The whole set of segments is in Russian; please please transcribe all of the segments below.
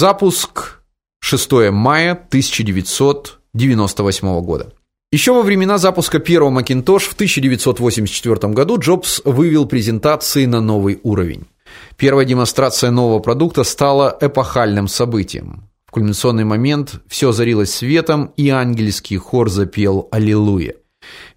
Запуск 6 мая 1998 года. Еще во времена запуска первого Macintosh в 1984 году Джобс вывел презентации на новый уровень. Первая демонстрация нового продукта стала эпохальным событием. В кульминационный момент все озарилось светом, и ангельский хор запел аллилуйя.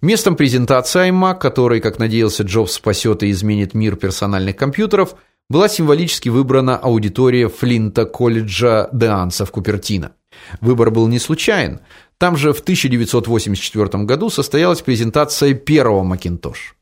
Местом презентации iMac, который, как надеялся Джобс, спасет и изменит мир персональных компьютеров, была символически выбрана аудитория Флинта колледжа Деанса в Купертино. Выбор был не случайен. Там же в 1984 году состоялась презентация первого Macintosh.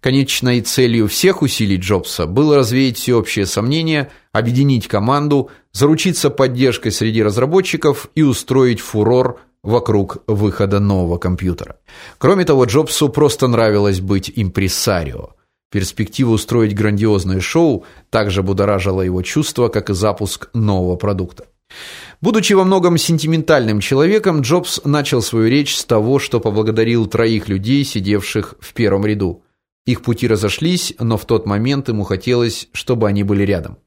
Конечной целью всех усилий Джобса было развеять всеобщие сомнения, объединить команду, заручиться поддержкой среди разработчиков и устроить фурор вокруг выхода нового компьютера. Кроме того, Джобсу просто нравилось быть импресарио. Перспектива устроить грандиозное шоу также будоражила его чувства, как и запуск нового продукта. Будучи во многом сентиментальным человеком, Джобс начал свою речь с того, что поблагодарил троих людей, сидевших в первом ряду. Их пути разошлись, но в тот момент ему хотелось, чтобы они были рядом.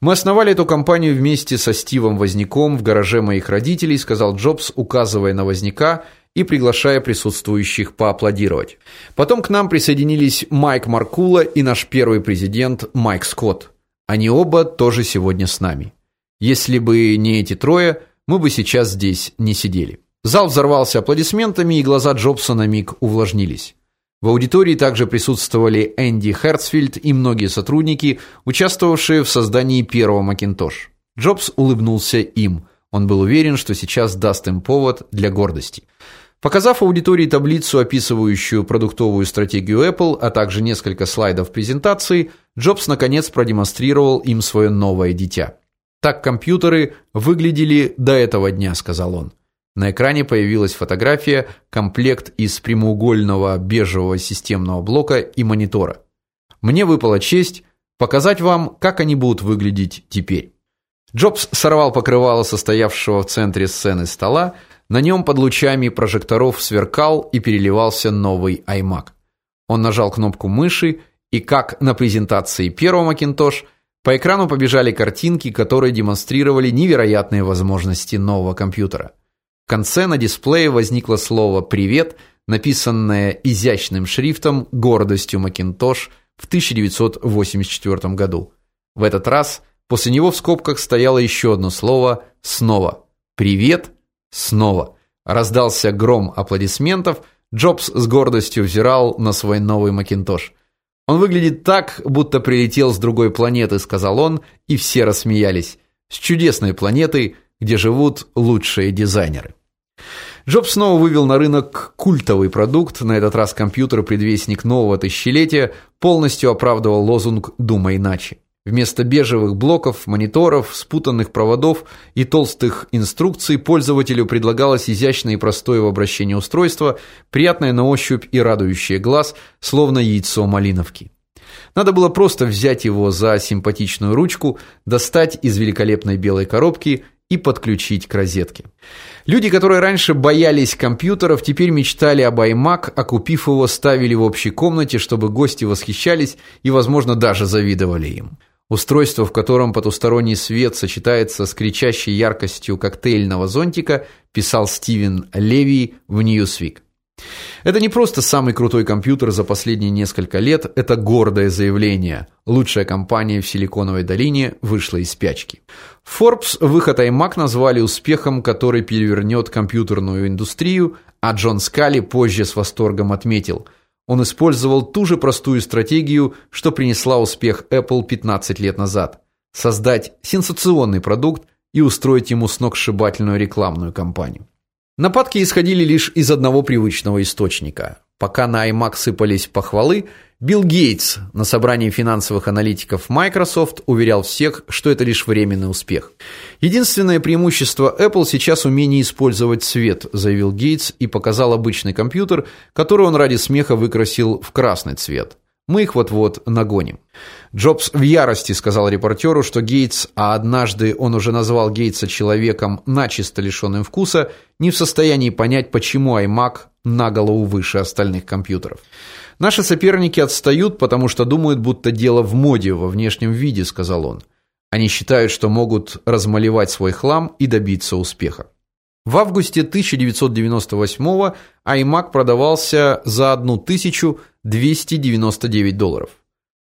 Мы основали эту компанию вместе со Стивом Возняком в гараже моих родителей, сказал Джобс, указывая на Возняка и приглашая присутствующих поаплодировать. Потом к нам присоединились Майк Маркула и наш первый президент Майк Скотт. Они оба тоже сегодня с нами. Если бы не эти трое, мы бы сейчас здесь не сидели. Зал взорвался аплодисментами, и глаза Джобса на миг увлажнились. В аудитории также присутствовали Энди Херцфельд и многие сотрудники, участвовавшие в создании первого Macintosh. Джобс улыбнулся им. Он был уверен, что сейчас даст им повод для гордости. Показав аудитории таблицу, описывающую продуктовую стратегию Apple, а также несколько слайдов презентации, Джобс наконец продемонстрировал им свое новое дитя. Так компьютеры выглядели до этого дня, сказал он. На экране появилась фотография, комплект из прямоугольного бежевого системного блока и монитора. Мне выпала честь показать вам, как они будут выглядеть теперь. Джобс сорвал покрывало состоявшего в центре сцены стола, на нем под лучами прожекторов сверкал и переливался новый iMac. Он нажал кнопку мыши, и как на презентации первого Macintosh, по экрану побежали картинки, которые демонстрировали невероятные возможности нового компьютера. В конце на дисплее возникло слово «Привет», написанное изящным шрифтом гордостью Macintosh в 1984 году. В этот раз после него в скобках стояло еще одно слово «Снова». «Привет» снова. Раздался гром аплодисментов. Джобс с гордостью взирал на свой новый Macintosh. Он выглядит так, будто прилетел с другой планеты, сказал он, и все рассмеялись. С чудесной планеты, где живут лучшие дизайнеры. Джобс снова вывел на рынок культовый продукт, на этот раз компьютер, предвестник нового тысячелетия, полностью оправдывал лозунг «Думай иначе». Вместо бежевых блоков, мониторов, спутанных проводов и толстых инструкций пользователю предлагалось изящное и простое в обращении устройство, приятное на ощупь и радующее глаз, словно яйцо малиновки. Надо было просто взять его за симпатичную ручку, достать из великолепной белой коробки и подключить к розетке. Люди, которые раньше боялись компьютеров, теперь мечтали об iMac, а купив его, ставили в общей комнате, чтобы гости восхищались и, возможно, даже завидовали им. Устройство, в котором потусторонний свет сочетается с кричащей яркостью коктейльного зонтика, писал Стивен Леви в Newsweek. Это не просто самый крутой компьютер за последние несколько лет, это гордое заявление. Лучшая компания в Силиконовой долине вышла из спячки. Forbes выход iMac назвали успехом, который перевернет компьютерную индустрию, а Джон Скали позже с восторгом отметил: он использовал ту же простую стратегию, что принесла успех Apple 15 лет назад создать сенсационный продукт и устроить ему сногсшибательную рекламную кампанию. Нападки исходили лишь из одного привычного источника. Пока на iMac сыпались похвалы, Билл Гейтс на собрании финансовых аналитиков Microsoft уверял всех, что это лишь временный успех. Единственное преимущество Apple сейчас умение использовать свет, заявил Гейтс и показал обычный компьютер, который он ради смеха выкрасил в красный цвет. Мы их вот-вот нагоним. Джобс в ярости сказал репортеру, что Гейтс, а однажды он уже назвал Гейтса человеком начисто лишенным вкуса, не в состоянии понять, почему iMac на голову выше остальных компьютеров. Наши соперники отстают, потому что думают, будто дело в моде, во внешнем виде, сказал он. Они считают, что могут размалевать свой хлам и добиться успеха. В августе 1998 iMac продавался за 1299 долларов.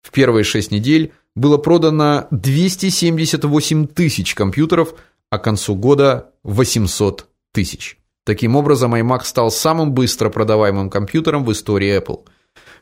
В первые 6 недель было продано 278 тысяч компьютеров, а к концу года 800 тысяч. Таким образом, iMac стал самым быстро продаваемым компьютером в истории Apple.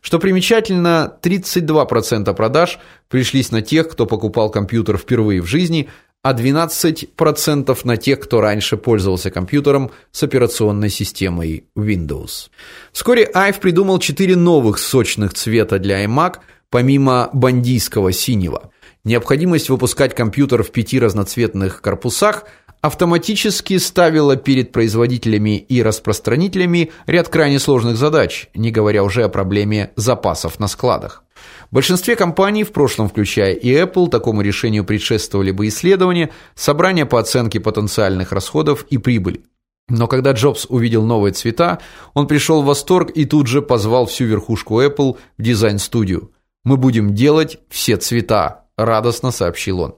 Что примечательно, 32% продаж пришлись на тех, кто покупал компьютер впервые в жизни, а 12% на тех, кто раньше пользовался компьютером с операционной системой Windows. Вскоре Ive придумал четыре новых сочных цвета для iMac, помимо бандийского синего. Необходимость выпускать компьютер в пяти разноцветных корпусах автоматически ставила перед производителями и распространителями ряд крайне сложных задач, не говоря уже о проблеме запасов на складах. В большинстве компаний, в прошлом включая и Apple, такому решению предшествовали бы исследования, собрания по оценке потенциальных расходов и прибыли. Но когда Джобс увидел новые цвета, он пришел в восторг и тут же позвал всю верхушку Apple в дизайн-студию. Мы будем делать все цвета, радостно сообщил он.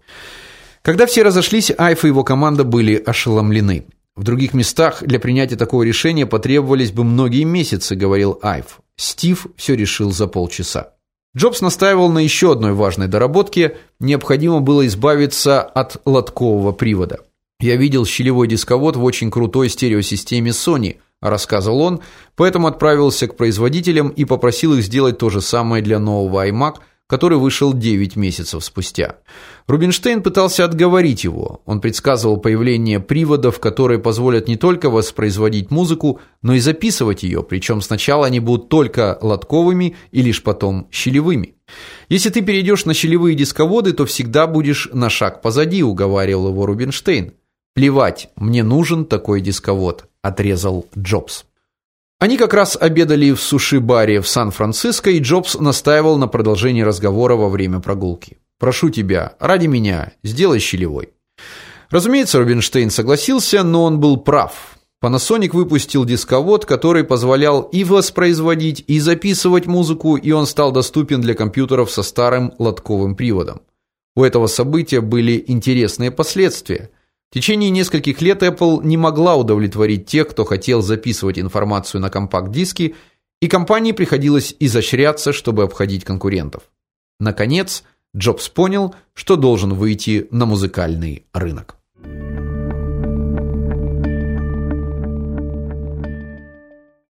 Когда все разошлись, Айф и его команда были ошеломлены. В других местах для принятия такого решения потребовались бы многие месяцы, говорил Айв. Стив все решил за полчаса. Джобс настаивал на еще одной важной доработке: необходимо было избавиться от лоткового привода. Я видел щелевой дисковод в очень крутой стереосистеме Sony, рассказывал он, поэтому отправился к производителям и попросил их сделать то же самое для нового iMac который вышел 9 месяцев спустя. Рубинштейн пытался отговорить его. Он предсказывал появление приводов, которые позволят не только воспроизводить музыку, но и записывать ее, причем сначала они будут только лотковыми и лишь потом щелевыми. Если ты перейдешь на щелевые дисководы, то всегда будешь на шаг позади, уговаривал его Рубинштейн. Плевать, мне нужен такой дисковод, отрезал Джобс. Они как раз обедали в суши-баре в Сан-Франциско, и Джобс настаивал на продолжении разговора во время прогулки. Прошу тебя, ради меня, сделай щелевой. Разумеется, Рубинштейн согласился, но он был прав. Panasonic выпустил дисковод, который позволял и воспроизводить, и записывать музыку, и он стал доступен для компьютеров со старым лотковым приводом. У этого события были интересные последствия. В течение нескольких лет Apple не могла удовлетворить тех, кто хотел записывать информацию на компакт-диски, и компании приходилось изощряться, чтобы обходить конкурентов. Наконец, Джобс понял, что должен выйти на музыкальный рынок.